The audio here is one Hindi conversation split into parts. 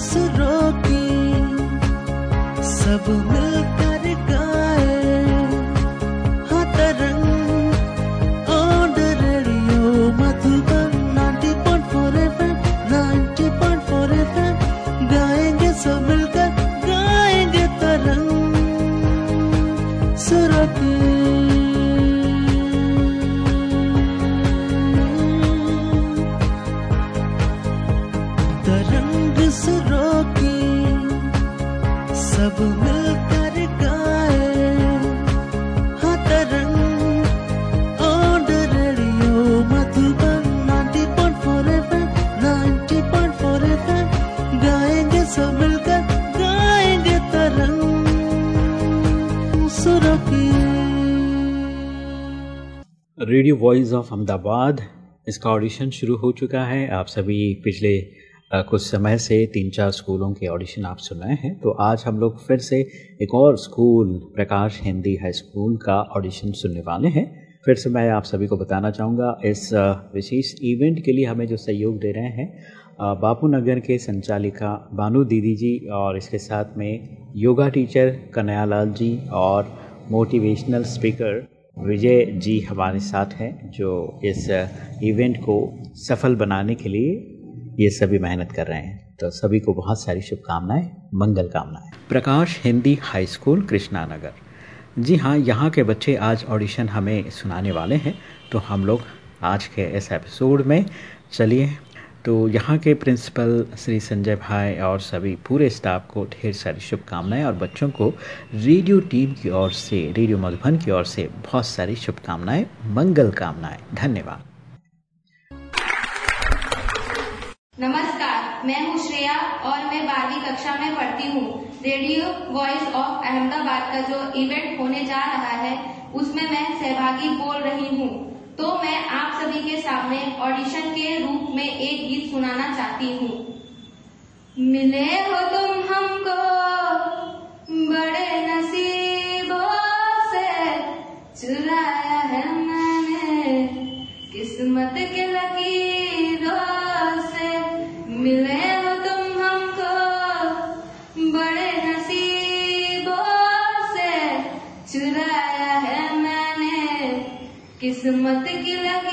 सुरों की सब मिलकर रेडियो वॉइस ऑफ़ अहमदाबाद। इसका ऑडिशन शुरू हो चुका है। आप सभी पिछले कुछ समय से तीन चार स्कूलों के ऑडिशन आप सुन रहे हैं। तो आज हम लोग फिर से एक और school, Prakash Hindi high school का ऑडिशन सुनने वाले हैं। फिर से मैं आप सभी को बताना चाहूँगा, इस विशेष इवेंट के लिए हमें जो सहयोग दे रहे हैं बापू नगर के संचालिका बानू दीदी जी और इसके साथ में योगा टीचर कन्हैयालाल जी और मोटिवेशनल स्पीकर विजय जी हमारे साथ हैं, जो इस इवेंट को सफल बनाने के लिए ये सभी मेहनत कर रहे हैं। तो सभी को बहुत सारी शुभकामनाएँ, मंगल कामनाएँ। Prakash Hindi high school, Krishna Nagar. जी हाँ यहाँ के बच्चे आज ऑडिशन हमें सुनाने वाले हैं तो हम लोग आज के इस एपिसोड में चलिए तो यहाँ के प्रिंसिपल श्री संजय भाई और सभी पूरे स्टाफ को ढेर सारी शुभकामनाएँ और बच्चों को रेडियो टीम की ओर से, रेडियो मधुबन की ओर से बहुत सारी शुभकामनाएँ, मंगल कामनाएँ। धन्यवाद। नमस्कार, मैं हूँ श्रेया और मैं बारहवीं कक्षा में पढ़ती हूँ। रेडियो वॉइस ऑफ़ अहमदाबाद का जो इवेंट होने जा रहा है, उसमें मैं सहभागी बोल रही हूँ। तो मैं आप सभी के सामने ऑडिशन के रूप में एक गीत सुनाना चाहती हूँ। मिले हो तुम हमको बड़े नसीबों से, चुराया है मैंने किस्मत के लकीरों से। मिले किस्मत की लकीरों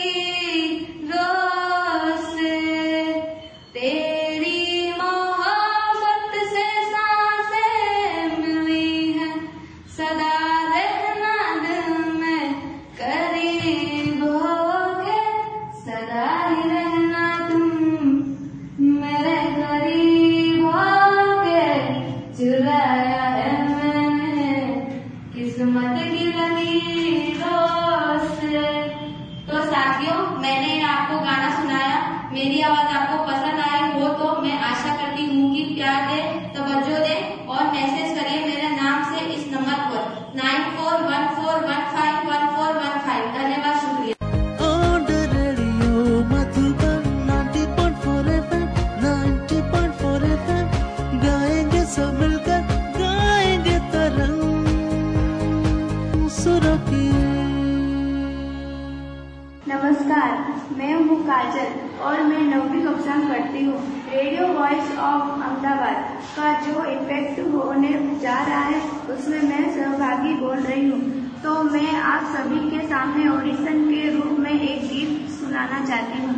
इफ़ेक्ट होने जा रहा है, उसमें मैं सहभागी बोल रही हूँ। तो मैं आप सभी के सामने ऑडिशन के रूप में एक गीत सुनाना चाहती हूँ।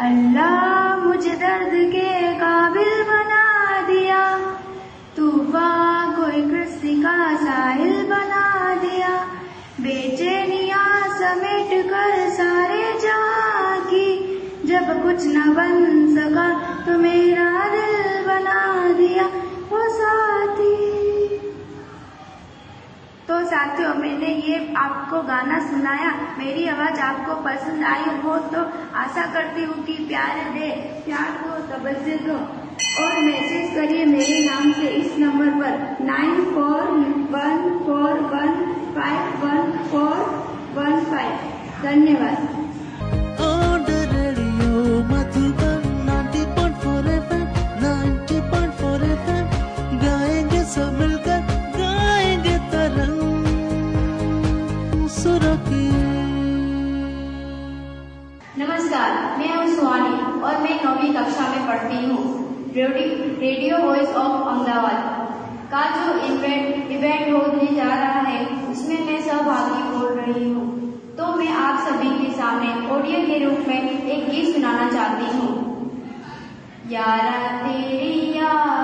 अल्लाह मुझे दर्द के काबिल बना दिया तूफ़ान कोई कृषि का साहिल बना दिया, बेचैनिया समेट कर सारे जहाँ की जब कुछ न बन सका तो मेरा दिल दिया वो साथी। तो साथियों, मैंने ये आपको गाना सुनाया, मेरी आवाज़ आपको पसंद आई हो तो आशा करती हूँ कि प्यार दे, प्यार को तवज्जो दो और मैसेज करिए मेरे नाम से इस नंबर पर nine four one four one five one four one five. धन्यवाद। नमस्कार मैं हूँ सुहानी और मैं नौवीं कक्षा में पढ़ती हूँ। Radio voice of Ahmedabad. का जो इवेंट इवेंट होने जा रहा है, उसमें मैं सहभागी बोल रही हूँ। तो मैं आप सभी के सामने ऑडियो के रूप में एक गीत सुनाना चाहती हूँ। यारा तेरी यारी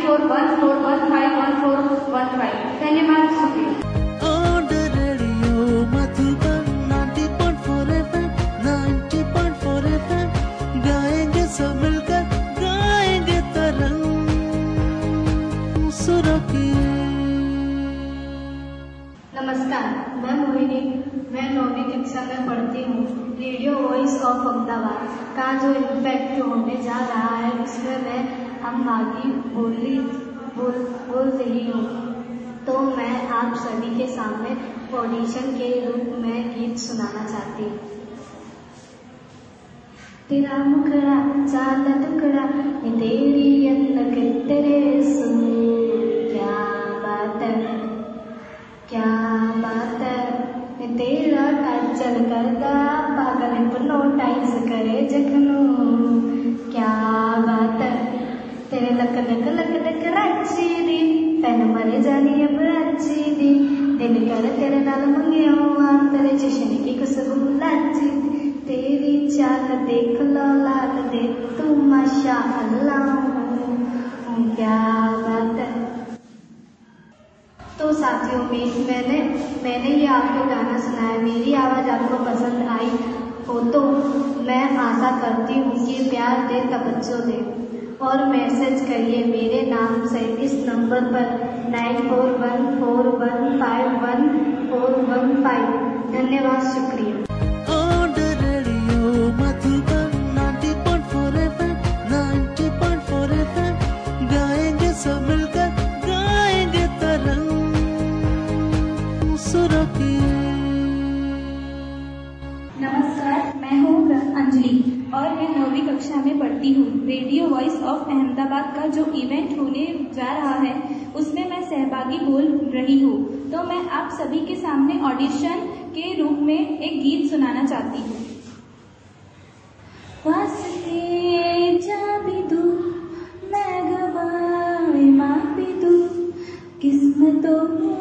नाइन फोर वन भागी बोली बोल बोल रही हूँ। तो मैं आप सभी के सामने ऑडिशन के रूप में गीत सुनाना चाहती तेरा मुखड़ा, चाँद टुकड़ा तेरी अनक तेरे सुन क्या बात है? क्या बात है? तेरा काजल करदा, पागल हिप्नोटाइज करे जखनू। क्या बात है? तेरे लक लक लक लक रची दी तन मरे जानी अब अच्छी दी दिल कर तेरे नाल मंगियो हाँ तेरे चश्मे की खुशबू लाची तेरी चाल देख लो, लाल दे, तू माशा अल्लाह क्या बात है? तो साथियों में मैंने मैंने ये आपको गाना सुनाया, मेरी आवाज़ आपको पसंद आई हो तो मैं आशा करती हूँ कि प्यार दे तवज्जो दे। और मैसेज करिए। मेरे नाम से इस नंबर पर nine four one four one five one four one five. धन्यवाद, शुक्रिया। में पढ़ती हूँ। रेडियो वॉइस ऑफ़ अहमदाबाद का जो इवेंट होने जा रहा है, उसमें मैं सहभागी बोल रही हूँ। तो मैं आप सभी के सामने ऑडिशन के रूप में एक गीत सुनाना चाहती हूँ। मैं माँ किस्मतों का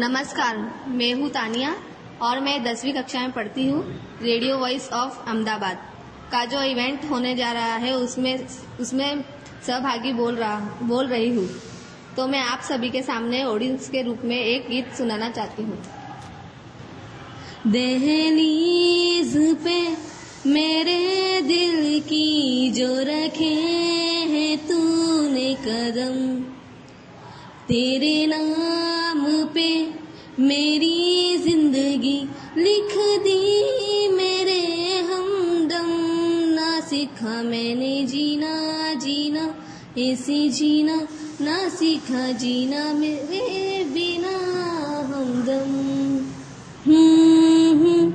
नमस्कार, मैं हूँ तानिया और मैं दसवीं कक्षा में पढ़ती हूँ रेडियो वॉइस ऑफ़ अहमदाबाद का जो इवेंट होने जा रहा है, उसमें उसमें सहभागी बोल रहा, बोल रही हूँ। तो मैं आप सभी के सामने ऑडियंस के रूप में एक गीत सुनाना चाहती हूँ। दहलीज पे मेरे दिल की जो रखे हैं तूने कदम तेरे नाम पे मेरी ज़िंदगी लिख दी मेरे हमदम ना सीखा मैंने जीना जीना ऐसे जीना ना सीखा जीना मेरे बिना हमदम। हम्म, हम्म,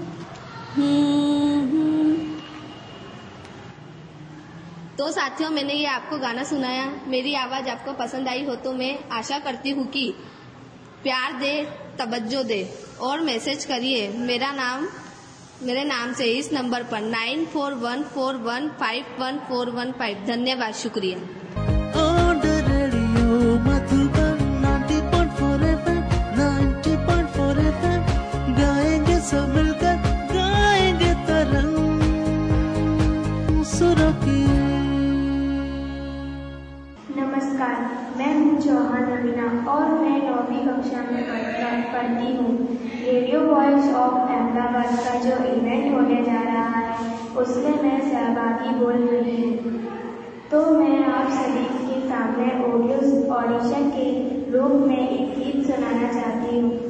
हम्म, हम्म। तो साथियों, मैंने ये आपको गाना सुनाया। मेरी आवाज़ आपको पसंद आई हो तो मैं आशा करती हूँ कि प्यार दे, तवज्जो दे और मैसेज करिए। मेरा नाम, मेरे नाम से इस नंबर पर nine four one four one five one four one five. धन्यवाद, शुक्रिया। कक्षा में पढ़- पढ़ती हूँ। रेडियो वॉइस ऑफ़ अहमदाबाद का जो इवेंट होने जा रहा है, उसमें मैं सहभागी बोल रही हूँ। तो मैं आप सभी के सामने ऑडियो ऑडिशन के रूप में एक गीत सुनाना चाहती हूँ।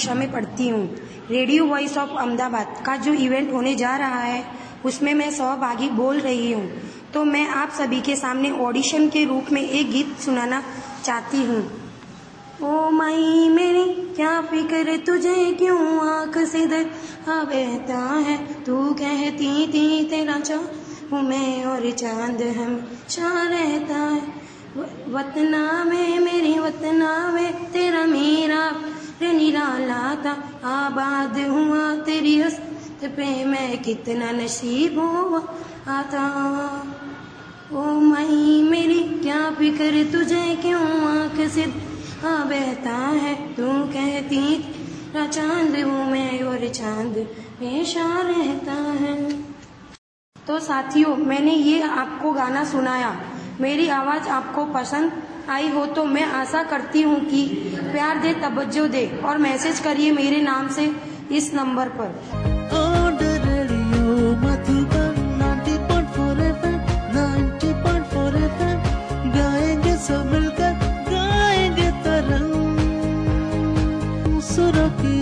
कक्षा में पढ़ती हूँ। रेडियो वॉइस ऑफ़ अहमदाबाद का जो इवेंट होने जा रहा है, उसमें मैं सहभागी बोल रही हूँ। तो मैं आप सभी के सामने ऑडिशन के रूप में एक गीत सुनाना चाहती हूँ। ओ माई मेरी, क्या फ़िक्र तुझे क्यों आँख से दर बहता है? तू कहती थी तेरा चाहूँ मैं और चाँद हम रहता है। वतना में मेरी वतना में तेरा मेरा। रे निराला था। आबाद हुआ तेरी हस्त पे मैं कितना नसीब हुआ आता। ओ मई मेरी, क्या फ़िक्र तुझे क्यों आँख से आ बहता है? तू कहती चाँद हूँ मैं और चाँद हमेशा रहता है। तो साथियों, मैंने ये आपको गाना सुनाया। मेरी आवाज़ आपको पसंद आई हो तो मैं आशा करती हूँ कि प्यार दे तवज्जो दे और मैसेज करिए मेरे नाम से इस नंबर पर। On the radio, Madhuban 90.4 FM, 90.4 FM, गाएँगे सब मिलकर गाएँगे तरंग सुरों की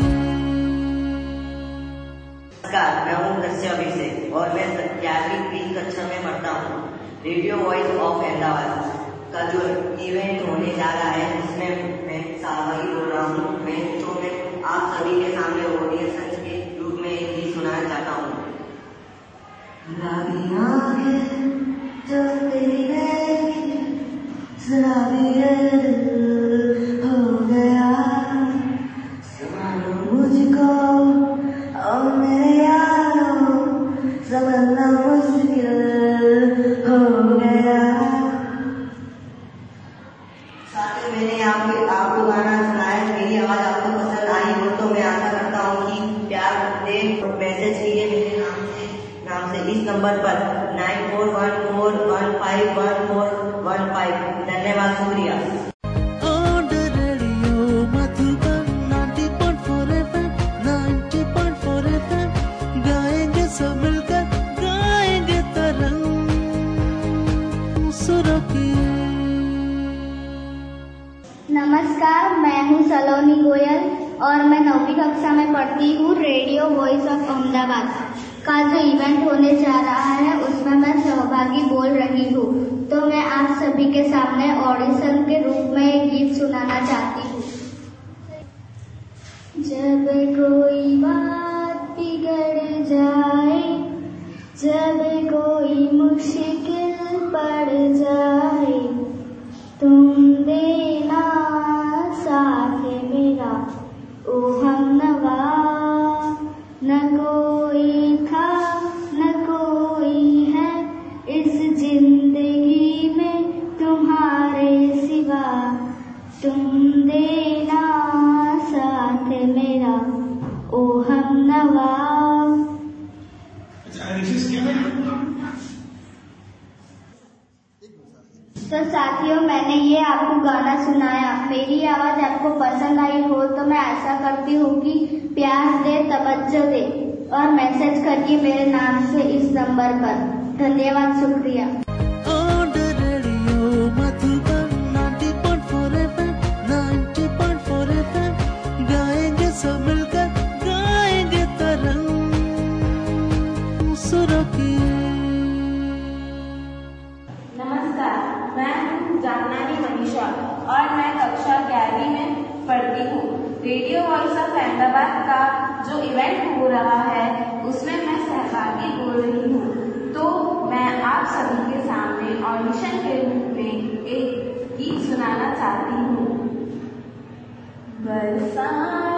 नमस्कार मैं हूँ कश्यप अभिषेक और मैं ग्यारहवीं बी कक्षा में पढ़ता हूँ। Radio voice of Ahmedabad. का जो इवेंट होने जा रहा है उसमें मैं सहभागी बोल रहा हूँ, मैं तो मैं आप सभी के सामने ऑडियंस के रूप में एक गीत सुनाना चाहता हूँ। गुलाबी आँखें जो तेरी रहेगी शराबी दिल वॉइस ऑफ़ अहमदाबाद का जो इवेंट होने जा रहा है, उसमें मैं सहभागी बोल रही हूँ। तो मैं आप सभी के सामने ऑडिशन के रूप में एक गीत सुनाना चाहती हूँ। जब कोई साथियों मैंने ये आपको गाना सुनाया, मेरी आवाज़ आपको पसंद आई हो तो मैं आशा करती हूँ कि प्यार दे, तवज्जो दे और मैसेज करिए मेरे नाम से इस नंबर पर। धन्यवाद, शुक्रिया। और मैं कक्षा ग्यारहवीं में पढ़ती हूँ। रेडियो वॉइस ऑफ़ अहमदाबाद का जो इवेंट हो रहा है, उसमें मैं सहभागी बोल रही हूँ। तो मैं आप सभी के सामने ऑडिशन के रूप में एक गीत सुनाना चाहती हूँ। बरसात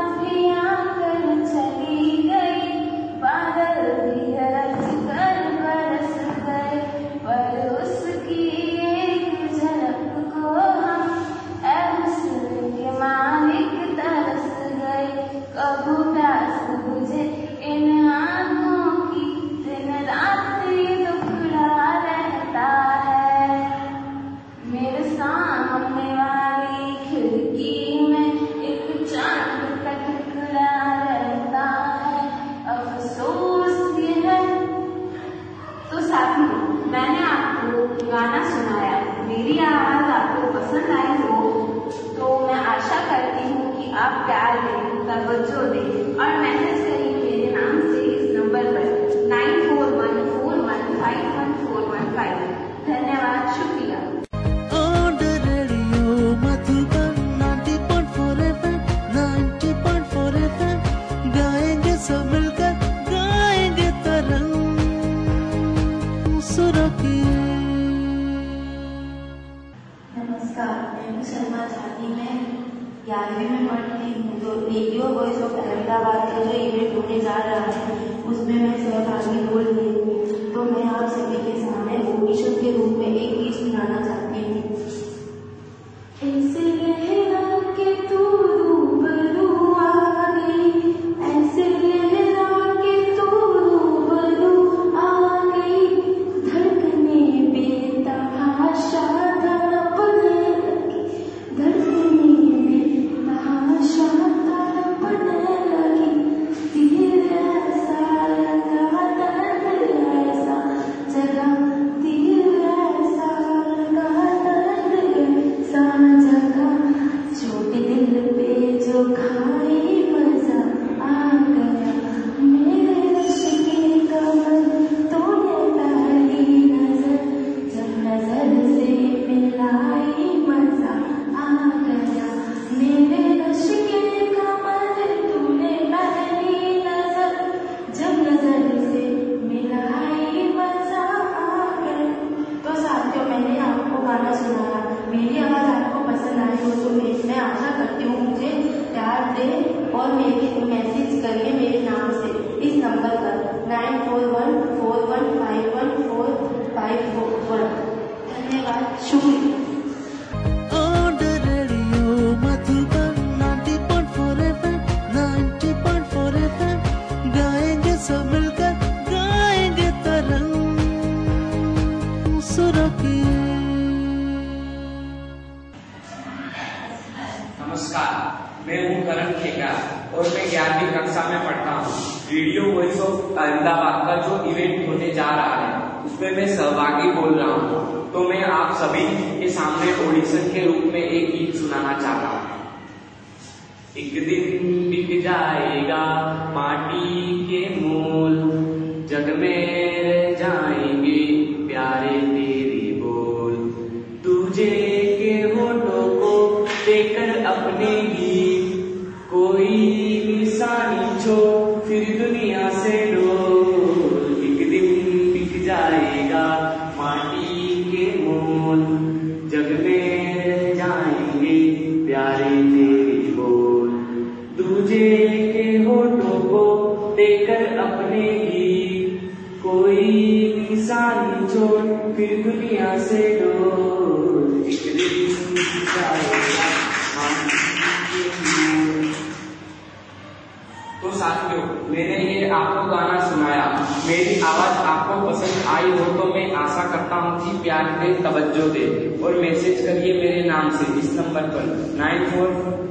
में तवज्जो दे और मैसेज करिए मेरे नाम से इस नंबर पर। Nine four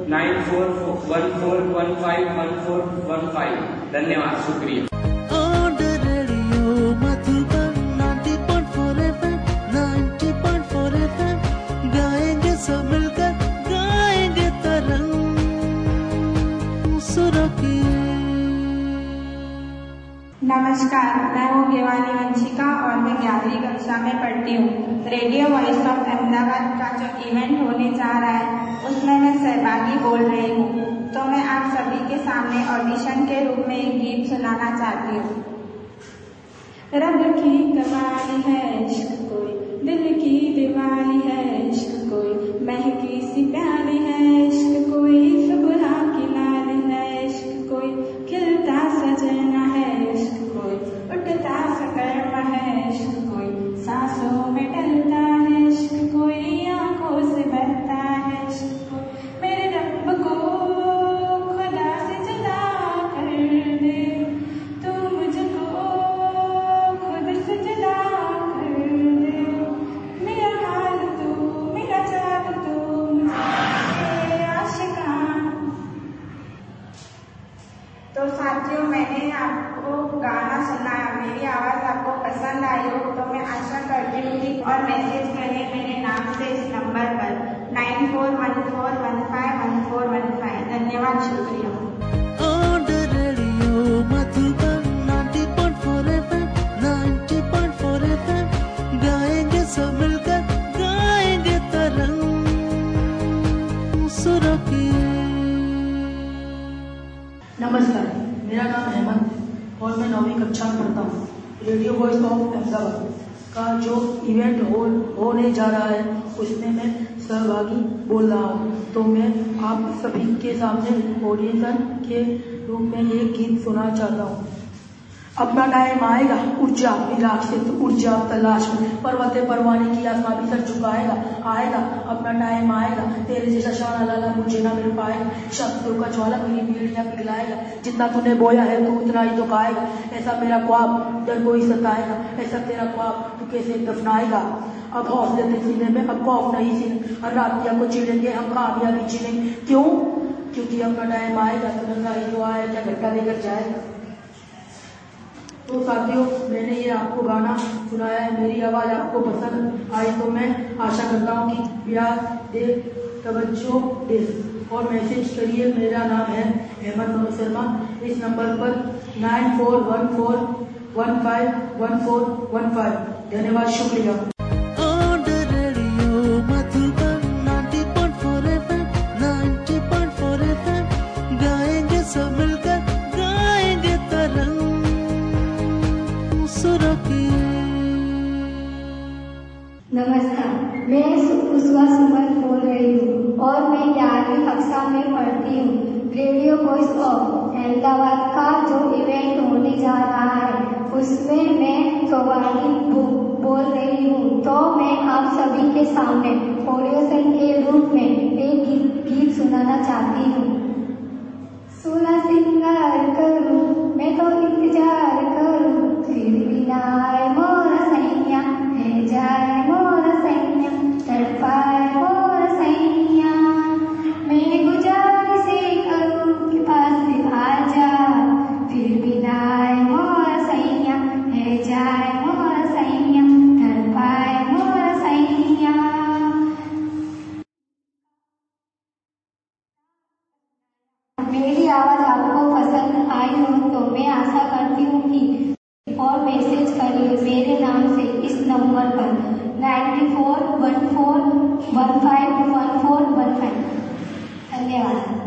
nine four one four, one five, one four, one five. धन्यवाद, शुक्रिया। नमस्कार, मैं हूँ गेवानी वंशी। आखिरी कक्षा में पढ़ती हूँ। रेडियो वॉइस ऑफ़ अहमदाबाद का जो इवेंट होने जा रहा है, उसमें मैं सहभागी बोल रही हूँ। तो मैं आप सभी के सामने ऑडिशन के रूप में एक गीत सुनाना चाहती हूँ। रब की कमाई है इश्क कोई, दिल की दीवानी है इश्क कोई, महकी सी प्यार कक्षा पढ़ता हूँ। रेडियो वॉइस ऑफ़ अहमदाबाद का जो इवेंट हो, होने जा रहा है, उसमें मैं सहभागी बोल रहा हूँ। तो मैं आप सभी के सामने ऑडियंस के रूप में एक गीत सुना चाहता हूँ। अपना टाइम आएगा, ऊर्जा निराशित ऊर्जा तलाश में, पर्वते परवाने की आत्मा भी सर झुकाएगा, आएगा, अपना टाइम आएगा। तेरे जैसा शान लाला मुझे ना मिल पाएगा। शब्दों का ज्वाला मेरी पीढ़ियाँ पिघलाएगा। जितना तूने बोया है, तू उतना ही तो खाएगा। ऐसा मेरा ख्वाब डर कोई सताएगा, ऐसा तेरा ख्वाब तू कैसे दफनाएगा? अब हौसले थे सीने में अब खौफ नहीं सीने और रातिया को चिड़ेंगे हम कामयाबी चिड़ेंगे क्यों? क्योंकि अपना टाइम आएगा तो नंगा ही जो आएगा घंटा लेकर जाएगा? तो साथियों, मैंने ये आपको गाना सुनाया है, मेरी आवाज़ आपको पसंद आई तो मैं आशा करता हूँ कि प्यार दे तवज्जो दे और मैसेज करिए। मेरा नाम है अहमद मनोज शर्मा। इस नंबर पर nine four one four one five one four one five. धन्यवाद, शुक्रिया। ग्यारहवीं कक्षा में पढ़ती हूँ। रेडियो वॉइस ऑफ़ अहमदाबाद का जो इवेंट होने जा रहा है उसमें मैं बो- बोल रही हूँ। तो मैं आप सभी के सामने ऑडियोशन के रूप में एक गीत, गीत सुनाना चाहती हूँ। सोलह सिंगार करूँ मैं तो इंतज़ार करूँ फिर भी ना नंबर पर ninety four one four one five one four one five धन्यवाद।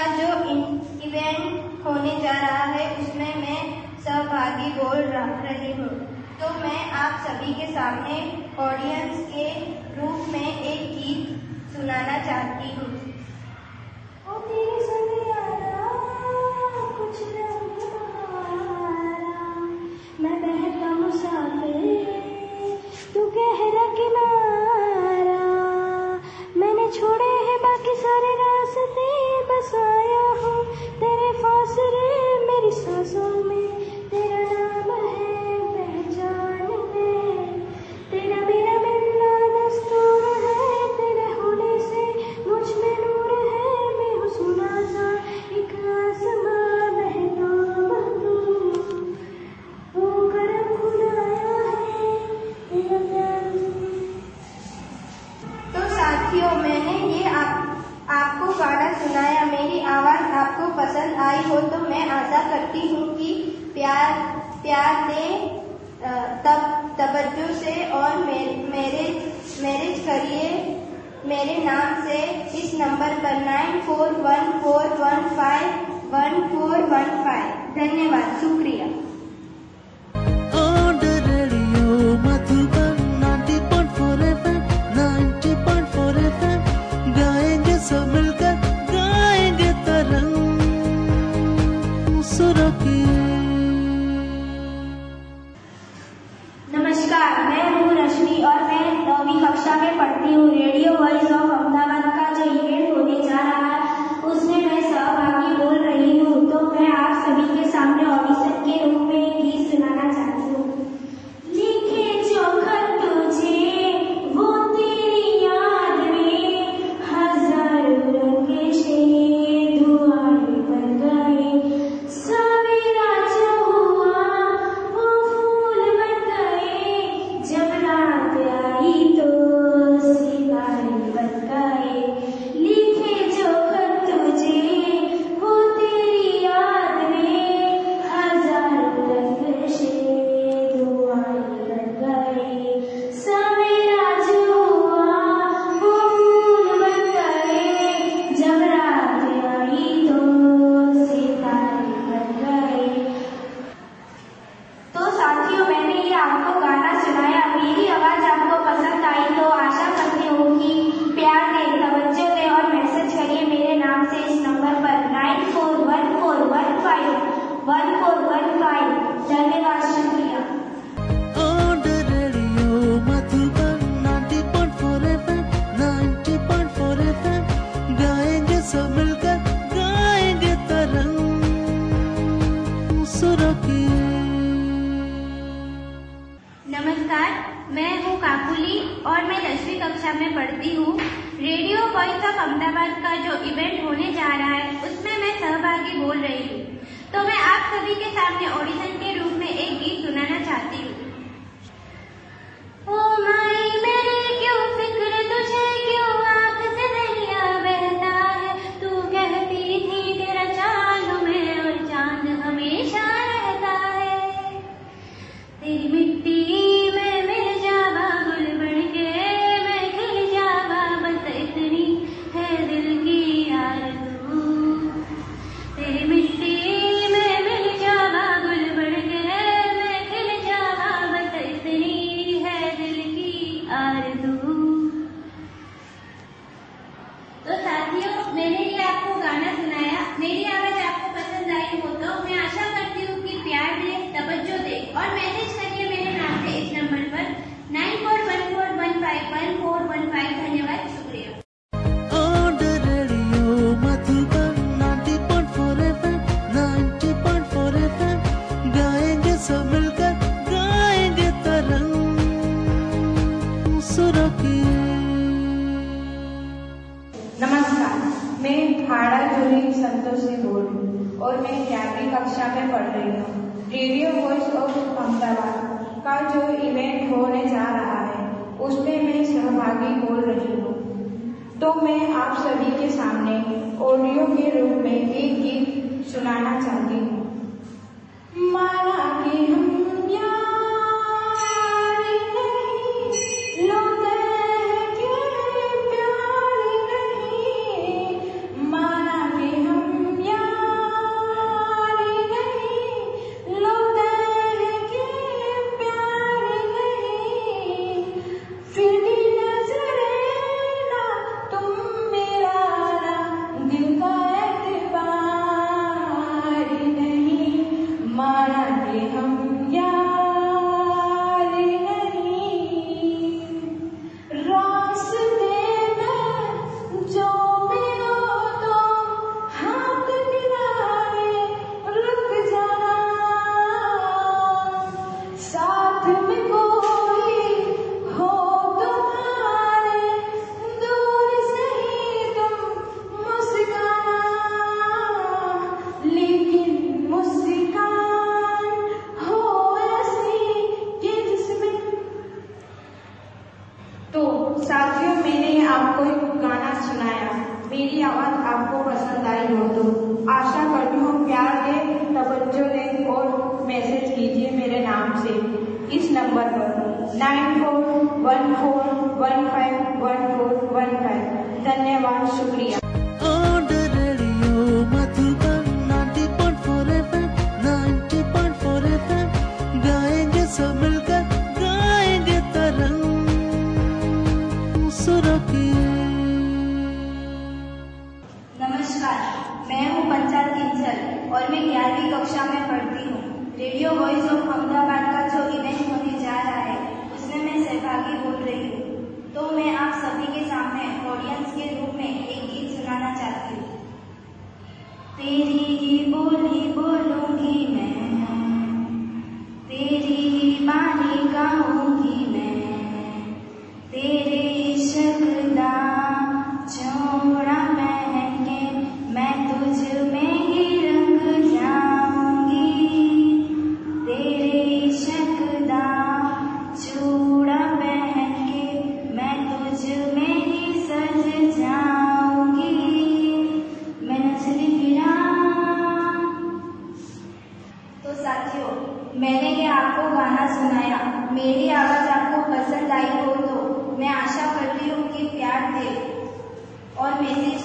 का जो इवेंट होने जा रहा है, उसमें मैं सहभागी बोल रही हूँ। तो मैं आप सभी के सामने ऑडियंस के रूप में एक गीत सुनाना चाहती हूँ। मैं बहका मुसाफिर तू गहरा किनारा वादा करती हूँ कि प्यार प्यार दें तब, तवज्जो से और मेरे मेरे करिए मेरे नाम से इस नंबर पर nine four one four one five one four one five. धन्यवाद, शुक्रिया।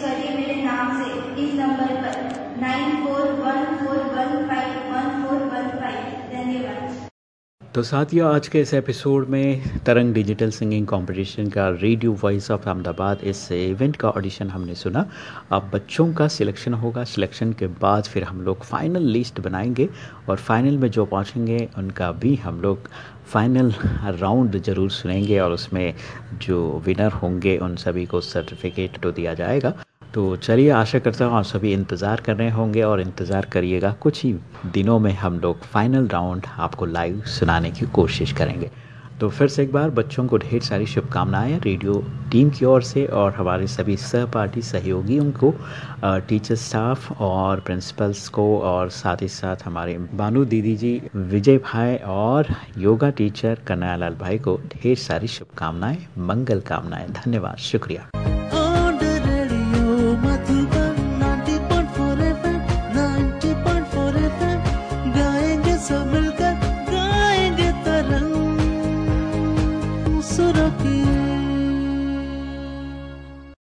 करिए मेरे नाम से। इस नंबर पर nine four one four one five one four one five. धन्यवाद। तो साथियों, आज के इस एपिसोड में तरंग डिजिटल सिंगिंग कंपटीशन का रेडियो वॉइस ऑफ़ अहमदाबाद, इस इवेंट का ऑडिशन हमने सुना। अब बच्चों का सिलेक्शन होगा। सिलेक्शन के बाद फिर हम लोग फाइनल लिस्ट बनाएँगे और फाइनल में जो पहुँचेंगे, उनका भी हम लोग फाइनल राउंड ज़रूर सुनेंगे और उसमें जो विनर होंगे, उन सभी को सर्टिफिकेट तो दिया जाएगा। तो चलिए, आशा करता हूँ आप सभी इंतज़ार कर रहे होंगे और इंतज़ार करिएगा। कुछ ही दिनों में हम लोग फाइनल राउंड आपको लाइव सुनाने की कोशिश करेंगे। तो फिर से एक बार बच्चों को ढेर सारी शुभकामनाएँ रेडियो टीम की ओर से और हमारे सभी सहपाठी सहयोगियों को टीचर स्टाफ और प्रिंसिपल्स को और साथ ही साथ हमारे बानू दीदी जी, विजय भाई और योगा टीचर कन्हैयालाल भाई को ढेर सारी शुभकामनाएँ, मंगल कामनाएँ। धन्यवाद, शुक्रिया।